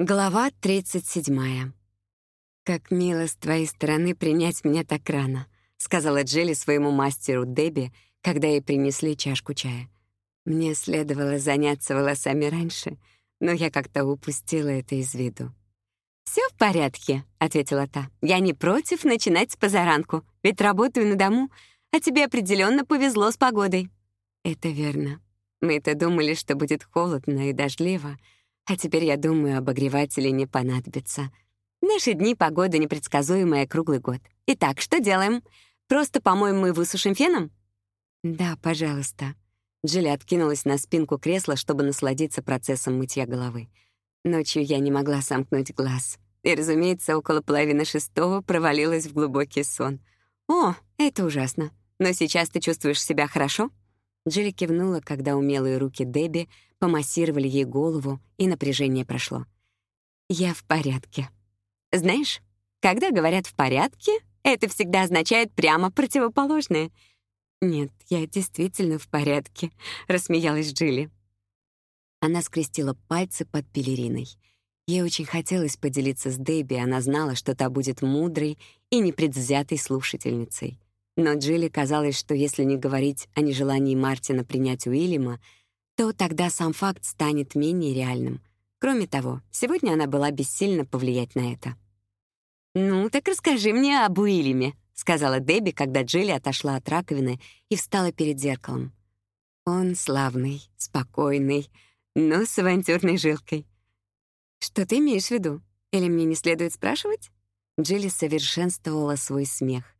Глава 37. «Как мило с твоей стороны принять меня так рано», — сказала Джилли своему мастеру Дебби, когда ей принесли чашку чая. «Мне следовало заняться волосами раньше, но я как-то упустила это из виду». «Всё в порядке», — ответила та. «Я не против начинать с позаранку, ведь работаю на дому, а тебе определённо повезло с погодой». «Это верно. Мы-то думали, что будет холодно и дождливо, а теперь, я думаю, обогреватели не понадобятся. наши дни погода непредсказуемая круглый год. Итак, что делаем? Просто помоем мы высушим феном? Да, пожалуйста. Джилли откинулась на спинку кресла, чтобы насладиться процессом мытья головы. Ночью я не могла сомкнуть глаз. И, разумеется, около половины шестого провалилась в глубокий сон. «О, это ужасно. Но сейчас ты чувствуешь себя хорошо?» Джилли кивнула, когда умелые руки Дебби помассировали ей голову, и напряжение прошло. «Я в порядке». «Знаешь, когда говорят «в порядке», это всегда означает прямо противоположное». «Нет, я действительно в порядке», — рассмеялась Джилли. Она скрестила пальцы под пелериной. Ей очень хотелось поделиться с Дебби, она знала, что та будет мудрой и непредвзятой слушательницей. Но Джилли казалось, что если не говорить о нежелании Мартина принять Уильяма, то тогда сам факт станет менее реальным. Кроме того, сегодня она была бессильна повлиять на это. «Ну, так расскажи мне об Уильяме», — сказала Дебби, когда Джилли отошла от раковины и встала перед зеркалом. «Он славный, спокойный, но с авантюрной жилкой». «Что ты имеешь в виду? Или мне не следует спрашивать?» Джилли совершенствовала свой смех.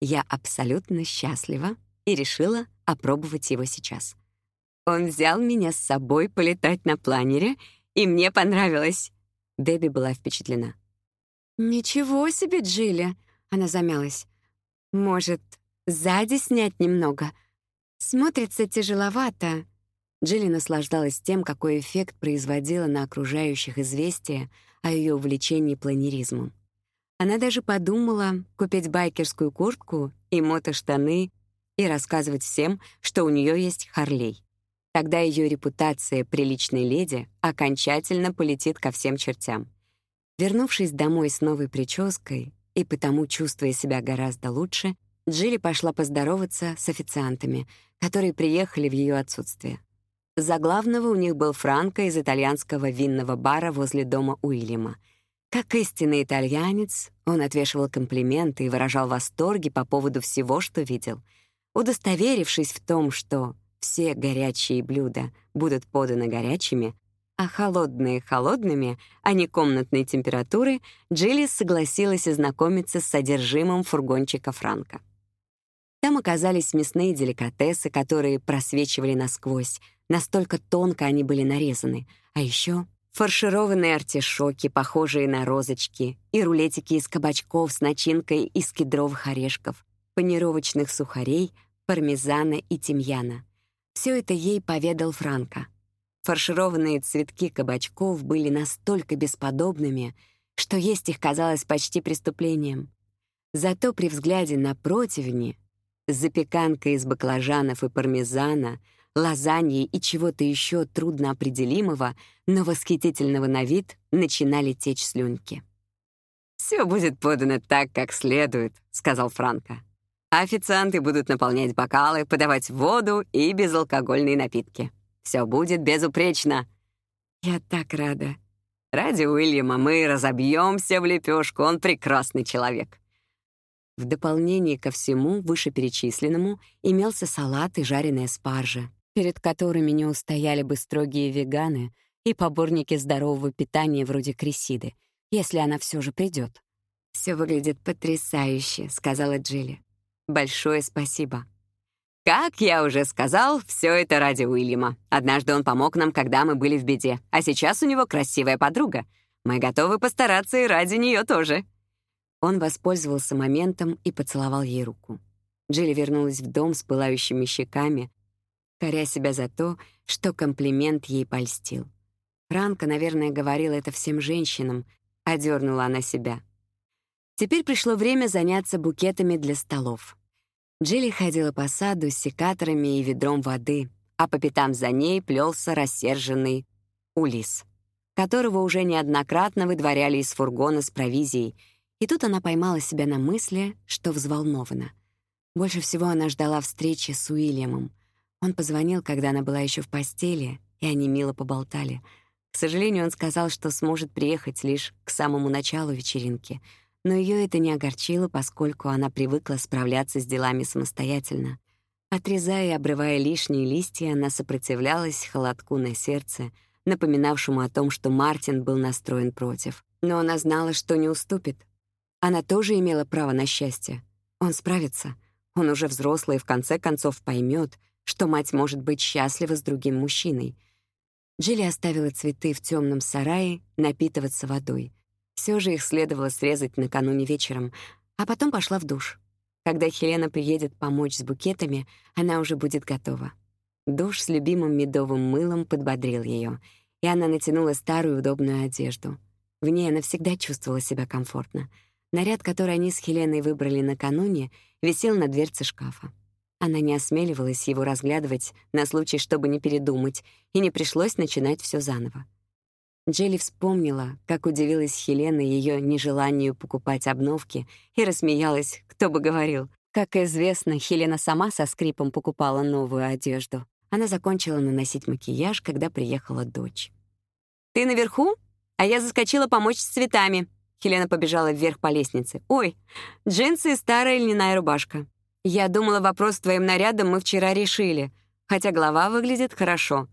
Я абсолютно счастлива и решила опробовать его сейчас. Он взял меня с собой полетать на планере, и мне понравилось. Дебби была впечатлена. «Ничего себе, Джилли!» — она замялась. «Может, сзади снять немного? Смотрится тяжеловато». Джилли наслаждалась тем, какой эффект производила на окружающих известие о ее увлечении планеризмом. Она даже подумала купить байкерскую куртку и мотоштаны и рассказывать всем, что у нее есть Харлей. Тогда ее репутация приличной леди окончательно полетит ко всем чертям. Вернувшись домой с новой прической и потому чувствуя себя гораздо лучше, Джилли пошла поздороваться с официантами, которые приехали в ее отсутствие. За главного у них был Франко из итальянского винного бара возле дома Уильяма — как истинный итальянец, он отвешивал комплименты и выражал восторги по поводу всего, что видел. Удостоверившись в том, что все горячие блюда будут поданы горячими, а холодные — холодными, а не комнатной температуры, Джилли согласилась ознакомиться с содержимым фургончика Франка. Там оказались мясные деликатесы, которые просвечивали насквозь, настолько тонко они были нарезаны, а еще фаршированные артишоки, похожие на розочки, и рулетики из кабачков с начинкой из кедровых орешков, панировочных сухарей, пармезана и тимьяна. Все это ей поведал Франко. Фаршированные цветки кабачков были настолько бесподобными, что есть их казалось почти преступлением. Зато при взгляде на противни с запеканкой из баклажанов и пармезана — лазаньи и чего-то еще трудноопределимого, но восхитительного на вид, начинали течь слюнки. «Все будет подано так, как следует», — сказал Франко. «Официанты будут наполнять бокалы, подавать воду и безалкогольные напитки. Все будет безупречно». «Я так рада». «Ради Уильяма мы разобьемся в лепешку, он прекрасный человек». В дополнение ко всему вышеперечисленному имелся салат и жареная спаржа, перед которыми не устояли бы строгие веганы и поборники здорового питания вроде Крисиды, если она все же придет. Все выглядит потрясающе», — сказала Джилли. «Большое спасибо». «Как я уже сказал, все это ради Уильяма. Однажды он помог нам, когда мы были в беде, а сейчас у него красивая подруга. Мы готовы постараться и ради нее тоже». Он воспользовался моментом и поцеловал ей руку. Джилли вернулась в дом с пылающими щеками, коря себя за то, что комплимент ей польстил. Франко, наверное, говорила это всем женщинам, одернула она себя. Теперь пришло время заняться букетами для столов. Джилли ходила по саду с секаторами и ведром воды, а по пятам за ней плелся рассерженный Улис. которого уже неоднократно выдворяли из фургона с провизией, и тут она поймала себя на мысли, что взволнована. Больше всего она ждала встречи с Уильямом. Он позвонил, когда она была еще в постели, и они мило поболтали. К сожалению, он сказал, что сможет приехать лишь к самому началу вечеринки, но ее это не огорчило, поскольку она привыкла справляться с делами самостоятельно. Отрезая и обрывая лишние листья, она сопротивлялась холодку на сердце, напоминавшему о том, что Мартин был настроен против. Но она знала, что не уступит. Она тоже имела право на счастье. Он справится. Он уже взрослый и в конце концов поймет, что мать может быть счастлива с другим мужчиной. Джилли оставила цветы в темном сарае напитываться водой. Все же их следовало срезать накануне вечером, а потом пошла в душ. Когда Хелена приедет помочь с букетами, она уже будет готова. Душ с любимым медовым мылом подбодрил ее, и она натянула старую удобную одежду. В ней она всегда чувствовала себя комфортно. Наряд, который они с Хеленой выбрали накануне, висел на дверце шкафа. Она не осмеливалась его разглядывать на случай, чтобы не передумать, и не пришлось начинать все заново. Джилли вспомнила, как удивилась Хелена ее нежеланию покупать обновки, и рассмеялась, кто бы говорил. Как известно, Хелена сама со скрипом покупала новую одежду. Она закончила наносить макияж, когда приехала дочь. «Ты наверху? А я заскочила помочь с цветами». Хелена побежала вверх по лестнице. «Ой, джинсы и старая льняная рубашка. Я думала, вопрос с твоим нарядом мы вчера решили, хотя голова выглядит хорошо».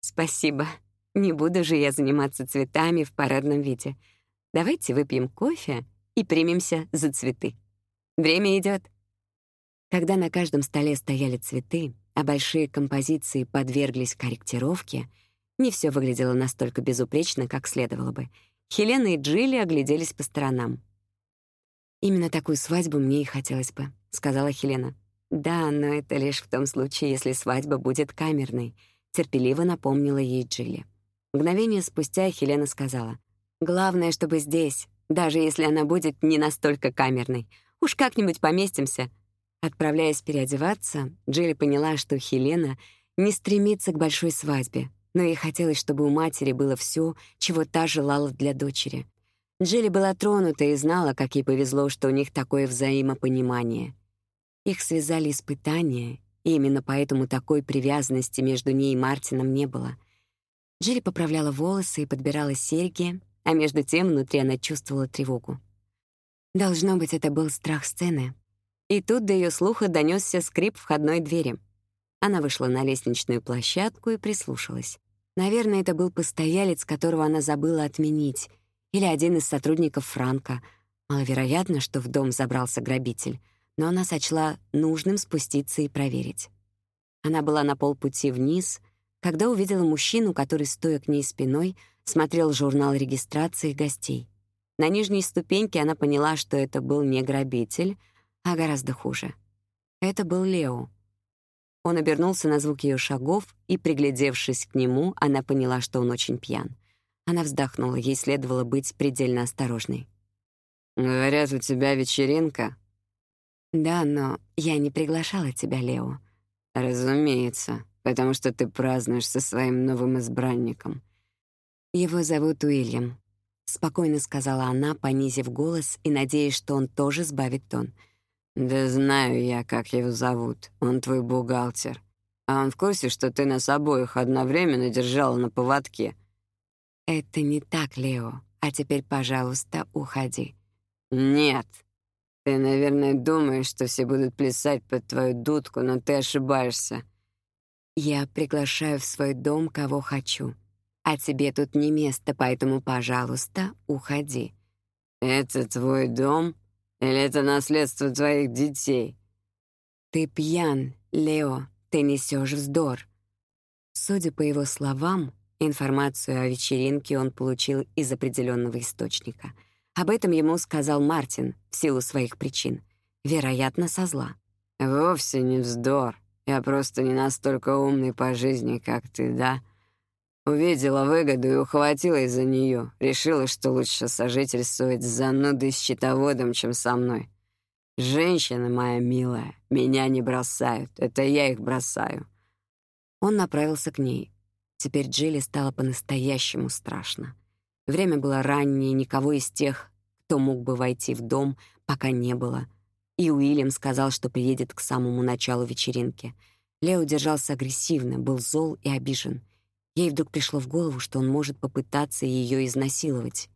«Спасибо. Не буду же я заниматься цветами в парадном виде. Давайте выпьем кофе и примемся за цветы. Время идет. Когда на каждом столе стояли цветы, а большие композиции подверглись корректировке, не все выглядело настолько безупречно, как следовало бы. Хелена и Джилли огляделись по сторонам. «Именно такую свадьбу мне и хотелось бы», — сказала Хелена. «Да, но это лишь в том случае, если свадьба будет камерной», — терпеливо напомнила ей Джилли. Мгновение спустя Хелена сказала. «Главное, чтобы здесь, даже если она будет не настолько камерной. Уж как-нибудь поместимся. Отправляясь переодеваться, Джилли поняла, что Хелена не стремится к большой свадьбе, но ей хотелось, чтобы у матери было все, чего та желала для дочери. Джилли была тронута и знала, как ей повезло, что у них такое взаимопонимание. Их связали испытания, и именно поэтому такой привязанности между ней и Мартином не было. Джилли поправляла волосы и подбирала серьги, а между тем внутри она чувствовала тревогу. Должно быть, это был страх сцены, и тут до ее слуха донесся скрип входной двери. Она вышла на лестничную площадку и прислушалась. Наверное, это был постоялец, которого она забыла отменить, или один из сотрудников Франка. Маловероятно, что в дом забрался грабитель, но она сочла нужным спуститься и проверить. Она была на полпути вниз, когда увидела мужчину, который, стоя к ней спиной, смотрел журнал регистрации гостей. На нижней ступеньке она поняла, что это был не грабитель, а гораздо хуже. Это был Лео. Он обернулся на звук ее шагов, и, приглядевшись к нему, она поняла, что он очень пьян. Она вздохнула, ей следовало быть предельно осторожной. «Говорят, у тебя вечеринка?» «Да, но я не приглашала тебя, Лео». «Разумеется, потому что ты празднуешь со своим новым избранником». «Его зовут Уильям», — спокойно сказала она, понизив голос и надеясь, что он тоже сбавит тон — «Да знаю я, как его зовут. Он твой бухгалтер. А он в курсе, что ты нас обоих одновременно держала на поводке?» «Это не так, Лео. А теперь, пожалуйста, уходи». «Нет. Ты, наверное, думаешь, что все будут плясать под твою дудку, но ты ошибаешься». «Я приглашаю в свой дом, кого хочу. А тебе тут не место, поэтому, пожалуйста, уходи». «Это твой дом?» Или это наследство твоих детей?» «Ты пьян, Лео, ты несешь вздор». Судя по его словам, информацию о вечеринке он получил из определенного источника. Об этом ему сказал Мартин в силу своих причин. Вероятно, со зла. «Вовсе не вздор. Я просто не настолько умный по жизни, как ты, да?» Увидела выгоду и ухватилась за нее. Решила, что лучше сожительствовать с занудой счетоводом, чем со мной. Женщина моя милая, меня не бросают. Это я их бросаю. Он направился к ней. Теперь Джилли стало по-настоящему страшно. Время было раннее, никого из тех, кто мог бы войти в дом, пока не было. И Уильям сказал, что приедет к самому началу вечеринки. Лео держался агрессивно, был зол и обижен. Ей вдруг пришло в голову, что он может попытаться ее изнасиловать.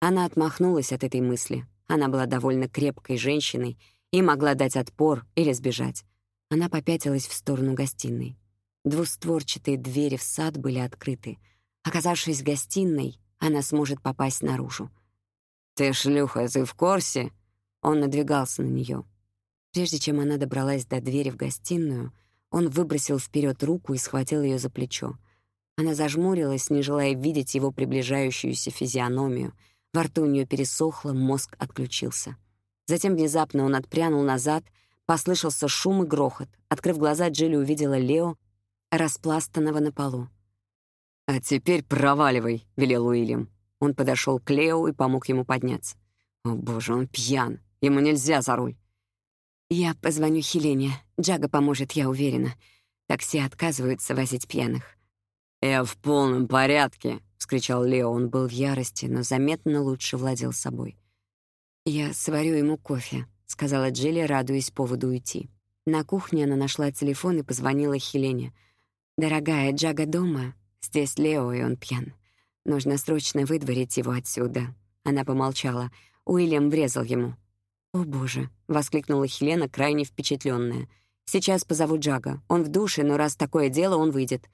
Она отмахнулась от этой мысли. Она была довольно крепкой женщиной и могла дать отпор или сбежать. Она попятилась в сторону гостиной. Двустворчатые двери в сад были открыты. Оказавшись в гостиной, она сможет попасть наружу. «Ты шлюха, ты в курсе?» Он надвигался на нее. Прежде чем она добралась до двери в гостиную, он выбросил вперед руку и схватил ее за плечо. Она зажмурилась, не желая видеть его приближающуюся физиономию. Во рту у нее пересохло, мозг отключился. Затем внезапно он отпрянул назад, послышался шум и грохот. Открыв глаза, Джилли увидела Лео, распластанного на полу. «А теперь проваливай», — велел Уильям. Он подошел к Лео и помог ему подняться. «О, боже, он пьян. Ему нельзя за руль». «Я позвоню Хелене. Джага поможет, я уверена. Такси отказываются возить пьяных». «Я в полном порядке», — вскричал Лео. Он был в ярости, но заметно лучше владел собой. «Я сварю ему кофе», — сказала Джилли, радуясь поводу уйти. На кухне она нашла телефон и позвонила Хелене. «Дорогая, Джага дома. Здесь Лео, и он пьян. Нужно срочно выдворить его отсюда». Она помолчала. Уильям врезал ему. «О, боже!» — воскликнула Хелена, крайне впечатленная. «Сейчас позову Джага. Он в душе, но раз такое дело, он выйдет.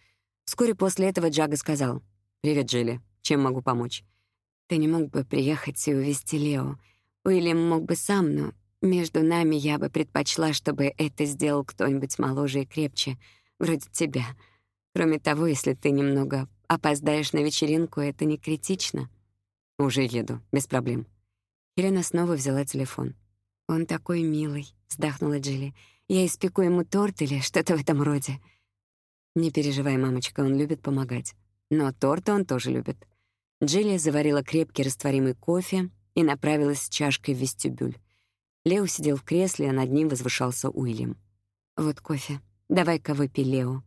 Вскоре после этого Джага сказал. «Привет, Джилли. Чем могу помочь?» «Ты не мог бы приехать и увезти Лео. Уильям мог бы сам, но между нами я бы предпочла, чтобы это сделал кто-нибудь моложе и крепче, вроде тебя. Кроме того, если ты немного опоздаешь на вечеринку, это не критично». «Уже еду, без проблем». Елена снова взяла телефон. «Он такой милый», — вздохнула Джилли. «Я испеку ему торт или что-то в этом роде». «Не переживай, мамочка, он любит помогать. Но торта он тоже любит». Джилли заварила крепкий растворимый кофе и направилась с чашкой в вестибюль. Лео сидел в кресле, а над ним возвышался Уильям. «Вот кофе. Давай-ка выпей, Лео».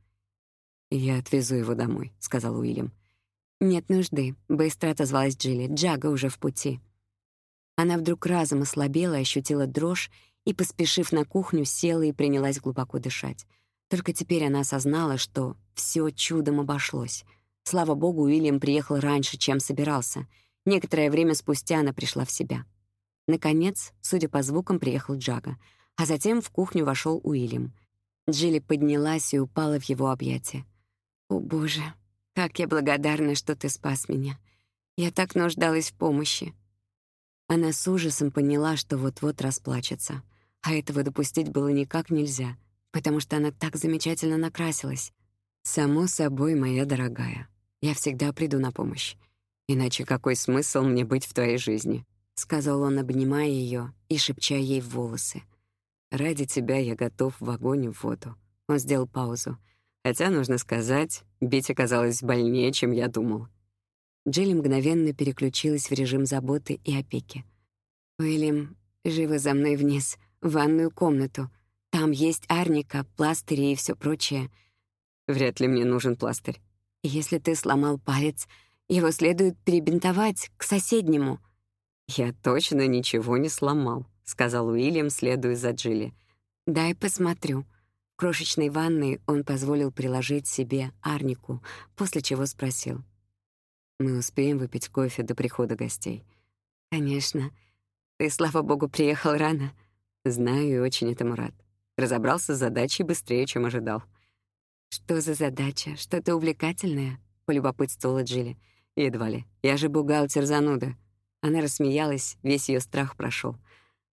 «Я отвезу его домой», — сказал Уильям. «Нет нужды», — быстро отозвалась Джилли. «Джага уже в пути». Она вдруг разом ослабела, ощутила дрожь и, поспешив на кухню, села и принялась глубоко дышать. Только теперь она осознала, что все чудом обошлось. Слава богу, Уильям приехал раньше, чем собирался. Некоторое время спустя она пришла в себя. Наконец, судя по звукам, приехал Джага, а затем в кухню вошел Уильям. Джилли поднялась и упала в его объятия. «О, Боже, как я благодарна, что ты спас меня. Я так нуждалась в помощи». Она с ужасом поняла, что вот-вот расплачется. А этого допустить было никак нельзя потому что она так замечательно накрасилась. Само собой, моя дорогая, я всегда приду на помощь. Иначе какой смысл мне быть в твоей жизни? сказал он, обнимая ее и шепча ей в волосы. Ради тебя я готов в огонь и в воду. Он сделал паузу. Хотя, нужно сказать, бить оказалось больнее, чем я думал. Джилли мгновенно переключилась в режим заботы и опеки. «Уильям, живо за мной вниз, в ванную комнату», там есть арника, пластыри и все прочее. Вряд ли мне нужен пластырь. Если ты сломал палец, его следует перебинтовать к соседнему. Я точно ничего не сломал, сказал Уильям, следуя за Джилли. Дай посмотрю. Крошечной ванной он позволил приложить себе арнику, после чего спросил: "Мы успеем выпить кофе до прихода гостей?" "Конечно. Ты, слава богу, приехал рано. Знаю и очень этому рад. Разобрался с задачей быстрее, чем ожидал. «Что за задача? Что-то увлекательное?» — полюбопытствовала Джилли. «Едва ли. Я же бухгалтер-зануда». Она рассмеялась, весь ее страх прошел.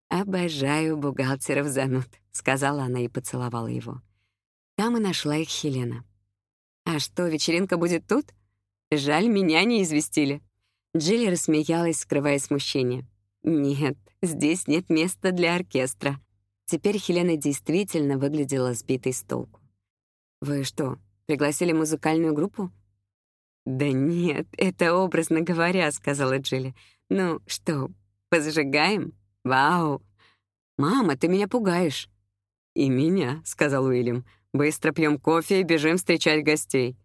«Обожаю бухгалтеров-зануд», — сказала она и поцеловала его. Там и нашла их Хелена. «А что, вечеринка будет тут? Жаль, меня не известили». Джилли рассмеялась, скрывая смущение. «Нет, здесь нет места для оркестра. Теперь Хелена действительно выглядела сбитой с толку. «Вы что, пригласили музыкальную группу?» «Да нет, это образно говоря», — сказала Джилли. «Ну что, позажигаем? Вау! Мама, ты меня пугаешь!» «И меня», — сказал Уильям. «Быстро пьем кофе и бежим встречать гостей».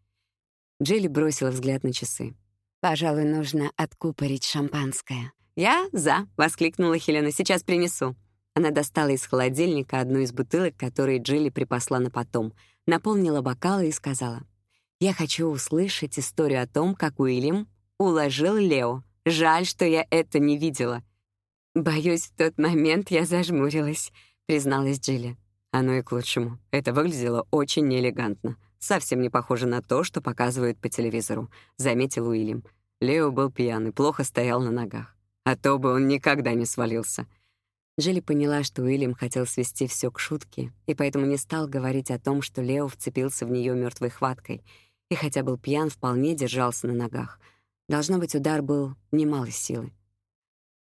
Джилли бросила взгляд на часы. Пожалуй, нужно откупорить шампанское. «Я за!» — воскликнула Хелена. «Сейчас принесу». Она достала из холодильника одну из бутылок, которые Джилли припасла на потом, наполнила бокалы и сказала. «Я хочу услышать историю о том, как Уильям уложил Лео. Жаль, что я это не видела». «Боюсь, в тот момент я зажмурилась», — призналась Джилли. Оно и к лучшему. Это выглядело очень неэлегантно. Совсем не похоже на то, что показывают по телевизору, заметил Уильям. Лео был пьяный, плохо стоял на ногах. А то бы он никогда не свалился. Джилли поняла, что Уильям хотел свести все к шутке, и поэтому не стал говорить о том, что Лео вцепился в нее мертвой хваткой, и хотя был пьян, вполне держался на ногах. Должно быть, удар был немалой силы.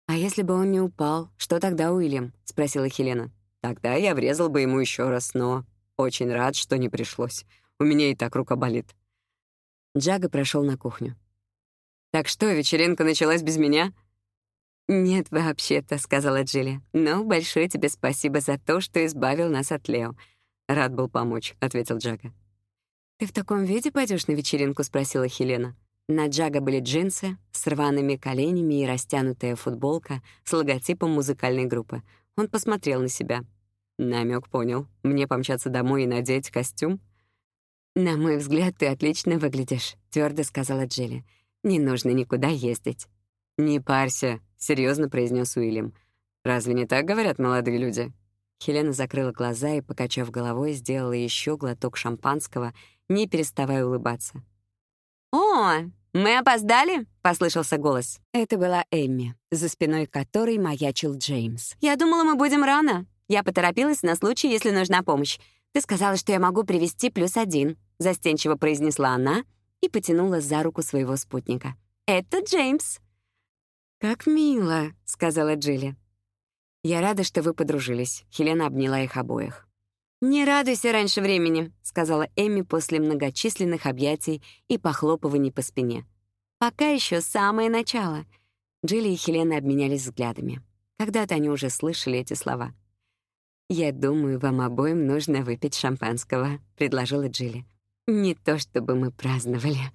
«А если бы он не упал, что тогда, Уильям?» — спросила Хелена. Тогда я врезал бы ему еще раз, но очень рад, что не пришлось. У меня и так рука болит. Джага прошел на кухню. «Так что, вечеринка началась без меня?» «Нет, вообще-то», — сказала Джилли. «Но большое тебе спасибо за то, что избавил нас от Лео». «Рад был помочь», — ответил Джага. «Ты в таком виде пойдешь на вечеринку?» — спросила Хелена. На Джага были джинсы с рваными коленями и растянутая футболка с логотипом музыкальной группы. Он посмотрел на себя. Намек понял. Мне помчаться домой и надеть костюм? «На мой взгляд, ты отлично выглядишь», — твердо сказала Джилли. «Не нужно никуда ездить». «Не парься», — серьезно произнес Уильям. «Разве не так говорят молодые люди?» Хелена закрыла глаза и, покачав головой, сделала еще глоток шампанского, не переставая улыбаться. «О, мы опоздали?» — послышался голос. Это была Эмми, за спиной которой маячил Джеймс. «Я думала, мы будем рано. Я поторопилась на случай, если нужна помощь. Ты сказала, что я могу привести плюс один», — застенчиво произнесла она и потянула за руку своего спутника. «Это Джеймс». «Как мило», — сказала Джилли. «Я рада, что вы подружились». Хелена обняла их обоих. «Не радуйся раньше времени», — сказала Эми после многочисленных объятий и похлопываний по спине. «Пока еще самое начало». Джилли и Хелена обменялись взглядами. Когда-то они уже слышали эти слова. «Я думаю, вам обоим нужно выпить шампанского», — предложила Джилли. «Не то чтобы мы праздновали»,